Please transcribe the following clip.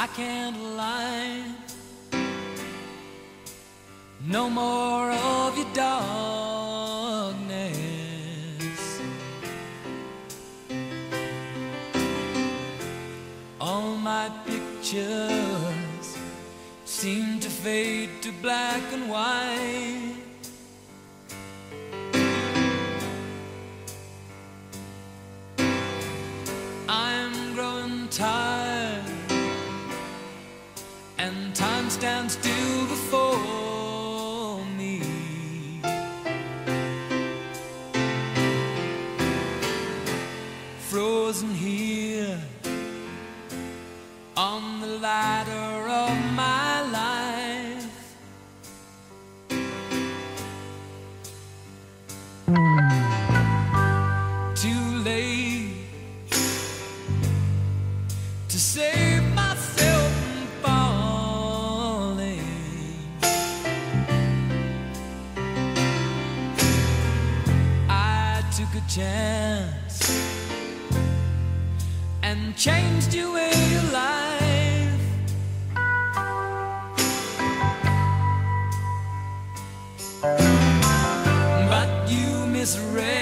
I can't lie. No more of your darkness. All my pictures seem to fade to black and white. And time stands still before me. Frozen here chance and changed your way of life. But you misread.